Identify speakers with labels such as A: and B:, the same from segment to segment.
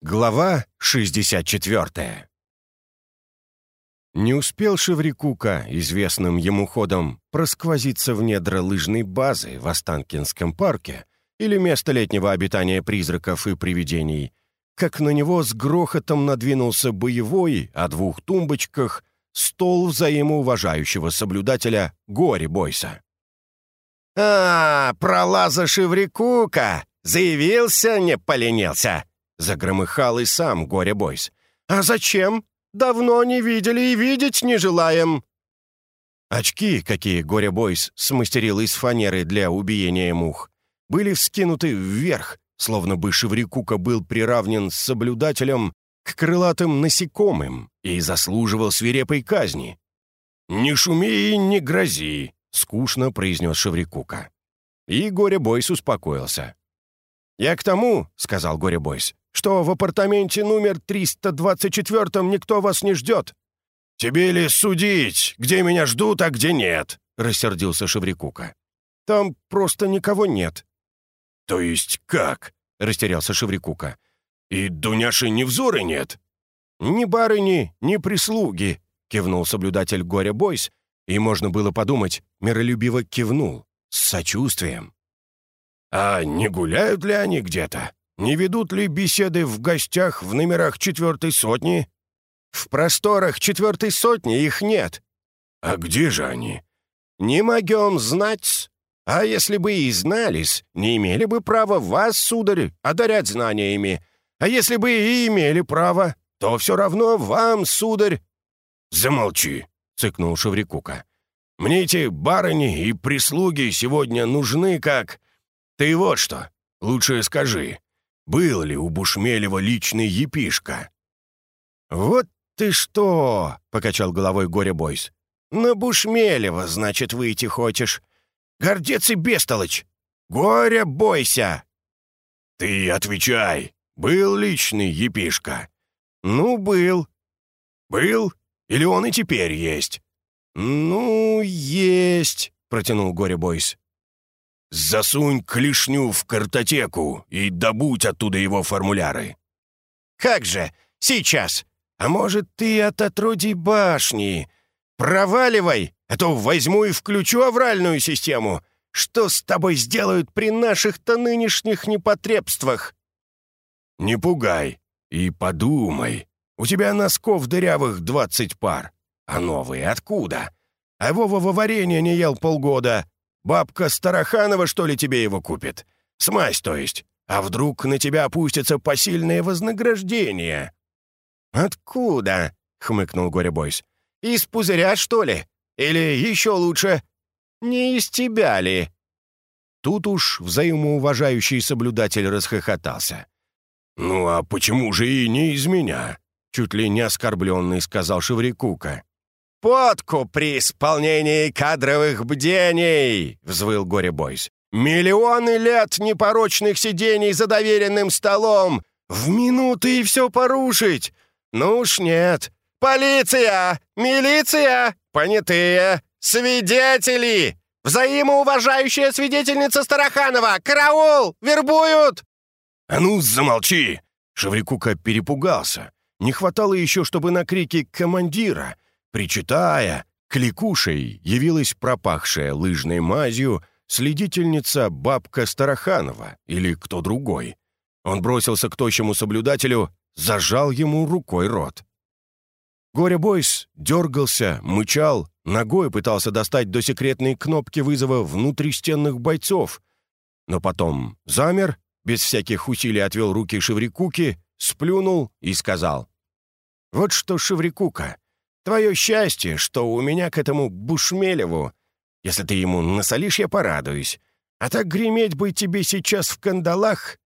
A: Глава 64 Не успел Шеврикука, известным ему ходом, просквозиться в недра лыжной базы в Останкинском парке или место летнего обитания призраков и привидений, как на него с грохотом надвинулся боевой о двух тумбочках стол взаимоуважающего соблюдателя Горе-Бойса.
B: «А, пролаза Шеврикука! Заявился, не поленился!» Загромыхал и сам горе-бойс. «А зачем? Давно не видели и видеть не желаем!»
A: Очки, какие горе-бойс смастерил из фанеры для убиения мух, были вскинуты вверх, словно бы Шеврикука был приравнен с соблюдателем к крылатым насекомым и заслуживал свирепой казни. «Не шуми и не грози», — скучно произнес Шеврикука. И горе-бойс успокоился. «Я к тому», — сказал горе-бойс, что в апартаменте номер 324 никто вас не ждет».
B: «Тебе ли судить, где меня ждут, а где нет?» — рассердился Шеврикука.
A: «Там просто никого нет».
B: «То есть как?» — растерялся Шеврикука. «И Дуняши ни взоры нет?»
A: «Ни барыни, ни прислуги», — кивнул соблюдатель горя Бойс, и можно было подумать, миролюбиво кивнул, с сочувствием.
B: «А не гуляют ли они где-то?» Не ведут ли беседы в гостях в номерах четвертой сотни?
A: В просторах четвертой сотни их нет.
B: А где же они?
A: Не могем знать. А если бы и знались, не имели бы права вас, сударь, одарять знаниями. А если бы и имели право, то все равно вам, сударь.
B: Замолчи, цыкнул Шеврикука. Мне эти барыни и прислуги сегодня нужны как... Ты вот что, лучше скажи, был ли у Бушмелева личный епишка.
A: «Вот ты что!» — покачал головой горе-бойс. «На Бушмелева, значит, выйти хочешь. Гордец и бестолочь! Горя бойся!»
B: «Ты отвечай! Был личный епишка?»
A: «Ну, был».
B: «Был? Или он и теперь есть?»
A: «Ну, есть», — протянул горе-бойс.
B: Засунь клешню в картотеку и добудь оттуда его формуляры».
A: «Как же? Сейчас! А может, ты от отродий башни? Проваливай, а то возьму и включу авральную систему. Что с тобой сделают при наших-то нынешних непотребствах?»
B: «Не пугай и подумай. У тебя носков дырявых двадцать пар. А новые откуда? А Вова варенье не ел полгода, Бабка Староханова, что ли, тебе его купит? Смазь, то есть. А вдруг на тебя опустится посильное вознаграждение?»
A: «Откуда?» — хмыкнул Горебойс. «Из пузыря, что ли? Или еще лучше, не из тебя ли?» Тут уж взаимоуважающий соблюдатель расхохотался.
B: «Ну а почему же и не из меня?» — чуть ли не оскорбленный сказал Шеврикука.
A: «Подкуп при исполнении кадровых бдений!» — взвыл горе-бойс. «Миллионы лет непорочных сидений за доверенным столом! В минуты и все порушить! Ну уж нет! Полиция! Милиция! Понятые! Свидетели! Взаимоуважающая свидетельница Староханова! Караул! Вербуют!»
B: «А ну, замолчи!» Шеврикука перепугался. Не хватало еще, чтобы на крики командира — Причитая, кликушей явилась пропахшая лыжной мазью следительница бабка Староханова или кто другой. Он бросился к тощему соблюдателю, зажал ему рукой рот. Горе-бойс дергался, мычал, ногой пытался достать до секретной кнопки вызова внутристенных бойцов, но потом замер, без всяких усилий отвел руки Шеврикуки, сплюнул и сказал. «Вот что, Шеврикука, Твое счастье, что у меня к этому Бушмелеву. Если ты ему насолишь, я порадуюсь. А так греметь бы тебе сейчас в кандалах?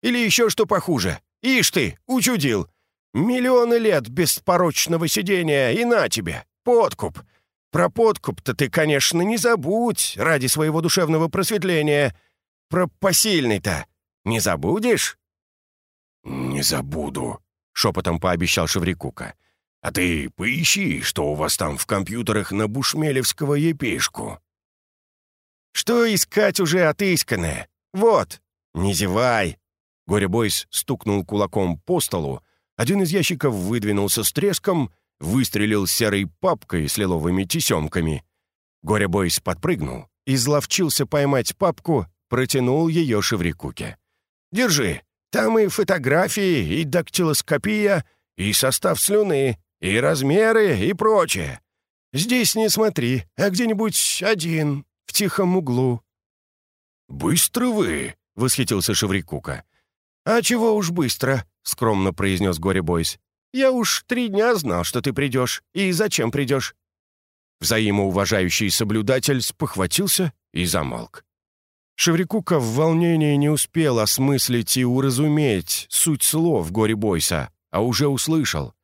B: Или еще что похуже? Ишь ты, учудил. Миллионы лет беспорочного сидения, и на тебе, подкуп. Про подкуп-то ты, конечно, не забудь ради своего душевного просветления. Про посильный-то не забудешь?» «Не забуду», — шепотом пообещал Шеврикука. А ты поищи, что у вас там в компьютерах на бушмелевского епишку».
A: «Что искать уже отысканное? Вот, не зевай. Горе-бойс стукнул кулаком по столу, один из ящиков выдвинулся с треском, выстрелил серой папкой с лиловыми тесемками. Горе-бойс подпрыгнул, изловчился поймать папку, протянул ее Шеврикуке. «Держи, там и фотографии, и дактилоскопия, и состав слюны, и размеры, и прочее. Здесь не смотри, а где-нибудь один, в тихом углу».
B: «Быстро вы!» — восхитился Шеврикука.
A: «А чего уж быстро», — скромно произнес Горе-бойс. «Я уж три дня знал, что ты придешь. И зачем придешь?» Взаимоуважающий соблюдатель спохватился и замолк. Шеврикука в волнении не успел осмыслить и уразуметь суть слов Горе-бойса, а уже услышал.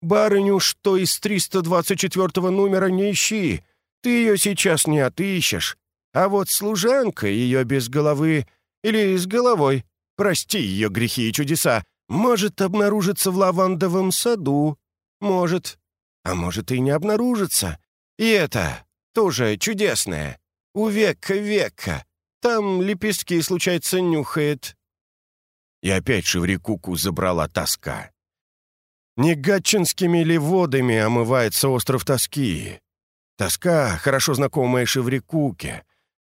A: «Барыню, что из 324 номера не ищи, ты ее сейчас не отыщешь. А вот служанка ее без головы или с головой, прости ее грехи и чудеса, может обнаружиться в лавандовом саду. Может. А может и не обнаружится. И это тоже чудесное. У века века. Там лепестки, случается, нюхает. И опять Шеврикуку забрала тоска. Не гатчинскими ли водами омывается остров тоски? Тоска, хорошо знакомая Шеврикуке.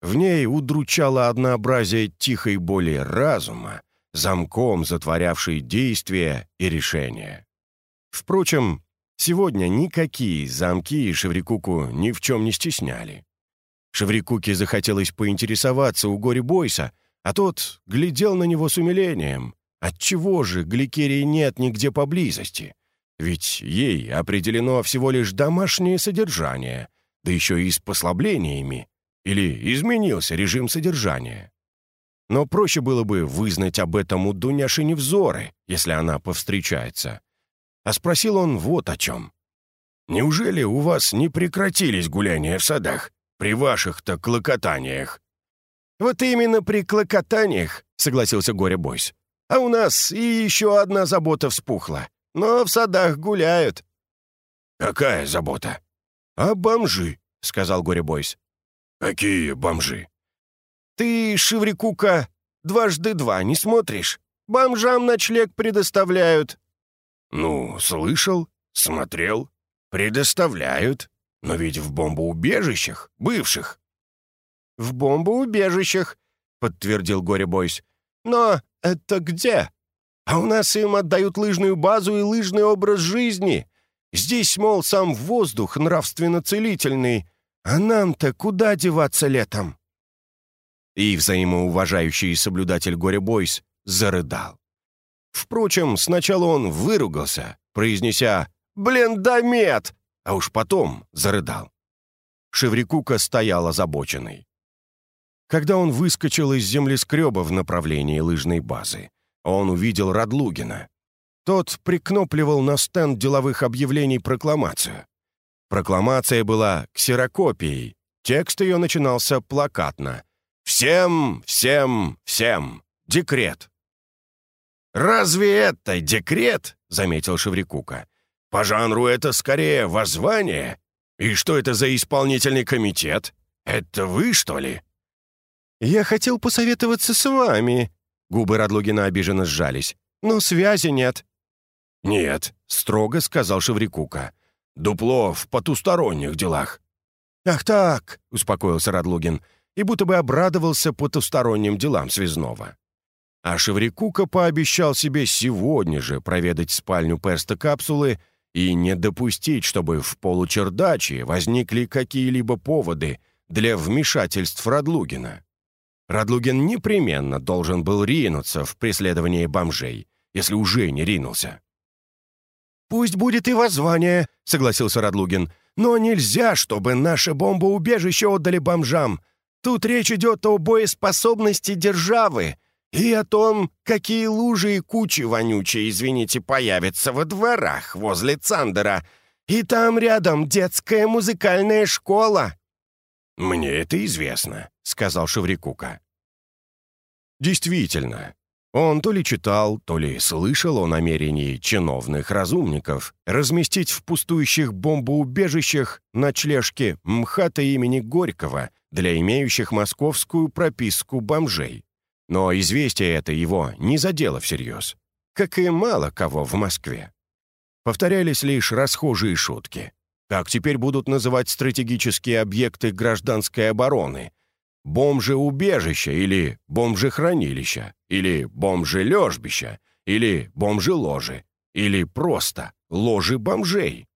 A: В ней удручало однообразие тихой боли разума, замком затворявший действия и решения. Впрочем, сегодня никакие замки Шеврикуку ни в чем не стесняли. Шеврикуке захотелось поинтересоваться у горе-бойса, а тот глядел на него с умилением. Отчего же гликерии нет нигде поблизости? Ведь ей определено всего лишь домашнее содержание, да еще и с послаблениями. Или изменился режим содержания. Но проще было бы вызнать об этом у Дуняши Невзоры, если она повстречается. А спросил он вот о чем. «Неужели у вас не прекратились гуляния в садах при ваших-то клокотаниях?» «Вот именно при клокотаниях», — согласился Горе-бойс. «А у нас и еще одна забота вспухла. Но в садах гуляют».
B: «Какая забота?»
A: «А бомжи», — сказал Горе-бойс.
B: «Какие бомжи?»
A: «Ты, Шеврикука, дважды два не смотришь? Бомжам ночлег предоставляют».
B: «Ну, слышал, смотрел. Предоставляют. Но ведь в бомбоубежищах, бывших».
A: «В бомбоубежищах», — подтвердил Горе-бойс. «Но это где? А у нас им отдают лыжную базу и лыжный образ жизни. Здесь, мол, сам воздух нравственно-целительный, а нам-то куда деваться летом?» И взаимоуважающий соблюдатель горе-бойс зарыдал. Впрочем, сначала он выругался, произнеся «Блин, да мед!», а уж потом зарыдал. Шеврикука стоял озабоченный. Когда он выскочил из землескреба в направлении лыжной базы, он увидел Радлугина. Тот прикнопливал на стенд деловых объявлений прокламацию. Прокламация была ксерокопией. Текст ее начинался плакатно. «Всем, всем, всем! Декрет!» «Разве это декрет?» — заметил Шеврикука. «По жанру это скорее воззвание. И что это за исполнительный комитет? Это вы, что ли?» «Я хотел посоветоваться с вами», — губы Радлугина обиженно сжались. «Но связи нет».
B: «Нет», — строго сказал Шеврикука. Дупло в потусторонних делах».
A: «Ах так!» — успокоился Радлугин и будто бы обрадовался потусторонним делам связного. А Шеврикука пообещал себе сегодня же проведать спальню перста капсулы и не допустить, чтобы в получердаче возникли какие-либо поводы для вмешательств Радлугина. Радлугин непременно должен был ринуться в преследование бомжей, если уже не ринулся. «Пусть будет и воззвание», — согласился Радлугин. «Но нельзя, чтобы наше бомбоубежище отдали бомжам. Тут речь идет о боеспособности державы и о том, какие лужи и кучи вонючие, извините, появятся во дворах возле Цандера. И там рядом детская музыкальная школа».
B: «Мне это известно», — сказал Шеврикука.
A: Действительно, он то ли читал, то ли слышал о намерении чиновных разумников разместить в пустующих бомбоубежищах ночлежки МХАТа имени Горького для имеющих московскую прописку бомжей. Но известие это его не задело всерьез, как и мало кого в Москве. Повторялись лишь расхожие шутки. Как теперь будут называть стратегические объекты гражданской обороны? Бомжи-убежища или бомжи-хранилища, или бомжи-лежбища, или бомжи-ложи, или просто ложи бомжей.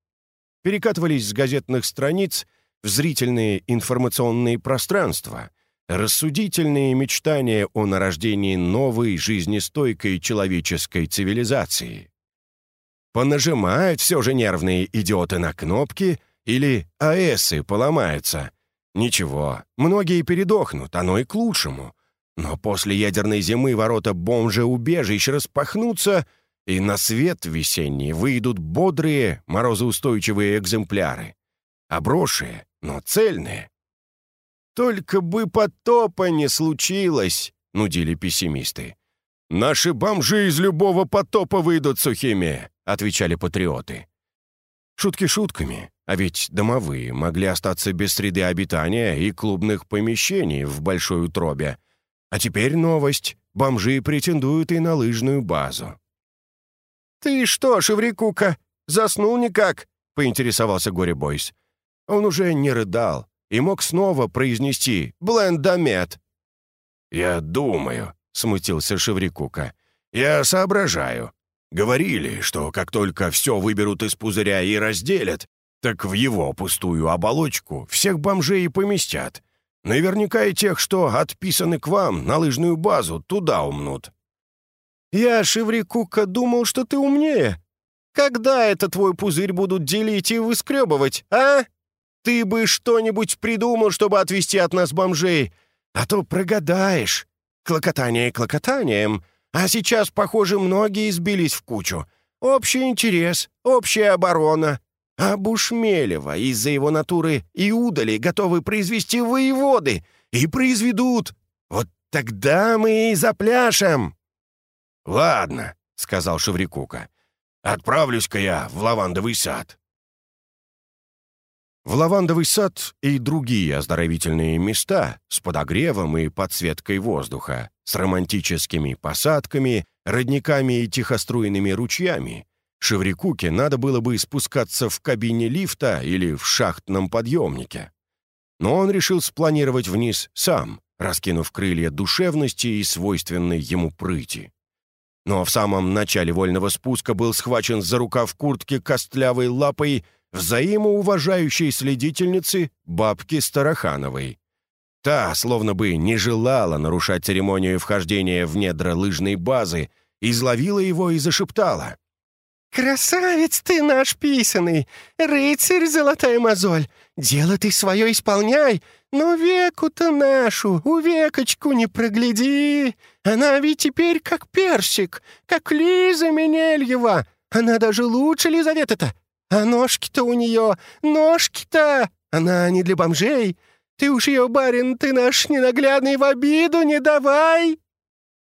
A: Перекатывались с газетных страниц в зрительные информационные пространства, рассудительные мечтания о нарождении новой жизнестойкой человеческой цивилизации. Понажимают все же нервные идиоты на кнопки или АЭСы поломаются. Ничего, многие передохнут, оно и к лучшему. Но после ядерной зимы ворота бомжа-убежищ распахнутся, и на свет весенний выйдут бодрые, морозоустойчивые экземпляры. Обросшие, но цельные. «Только бы потопа не случилось!» — нудили пессимисты. «Наши бомжи из любого потопа выйдут сухими!» — отвечали патриоты. Шутки шутками, а ведь домовые могли остаться без среды обитания и клубных помещений в большой утробе. А теперь новость. Бомжи претендуют и на лыжную базу. «Ты что, Шеврикука, заснул никак?» — поинтересовался Горе-бойс. Он уже не рыдал, и мог снова произнести «блендомет». «Я думаю», — смутился Шеврикука. «Я соображаю. Говорили, что как только все выберут из пузыря и разделят, так в его пустую оболочку всех бомжей и поместят. Наверняка и тех, что отписаны к вам на лыжную базу, туда умнут». «Я, Шеврикука, думал, что ты умнее. Когда это твой пузырь будут делить и выскребывать, а?» Ты бы что-нибудь придумал, чтобы отвести от нас бомжей, а то прогадаешь. Клокотание клокотанием, а сейчас, похоже, многие сбились в кучу. Общий интерес, общая оборона. А Бушмелева из-за его натуры и удали готовы произвести воеводы. И произведут. Вот тогда мы и запляшем. «Ладно», — сказал Шеврикука. «Отправлюсь-ка я в лавандовый сад». В лавандовый сад и другие оздоровительные места с подогревом и подсветкой воздуха, с романтическими посадками, родниками и тихоструйными ручьями, Шеврикуке надо было бы спускаться в кабине лифта или в шахтном подъемнике. Но он решил спланировать вниз сам, раскинув крылья душевности и свойственной ему прыти. Но в самом начале вольного спуска был схвачен за рукав куртки костлявой лапой взаимоуважающей следительницы бабки Старохановой. Та, словно бы не желала нарушать церемонию вхождения в недра лыжной базы, изловила его и зашептала. «Красавец ты наш писаный! Рыцарь золотая мозоль! Дело ты свое исполняй, но веку-то нашу, увекочку не прогляди! Она ведь теперь как персик, как Лиза Менельева! Она даже лучше Лизавета-то! А ножки-то у нее, ножки-то! Она не для бомжей. Ты уж ее, барин, ты наш ненаглядный в обиду не давай!»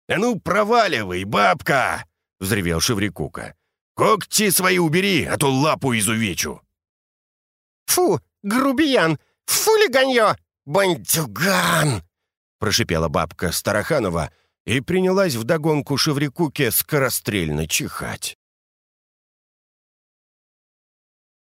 A: «А ну, проваливай, бабка!» — взревел Шеврикука. «Когти свои убери, а то лапу изувечу!» «Фу, грубиян! Фу, лиганье! Бандюган!» — прошипела бабка Староханова и принялась вдогонку Шеврикуке скорострельно чихать.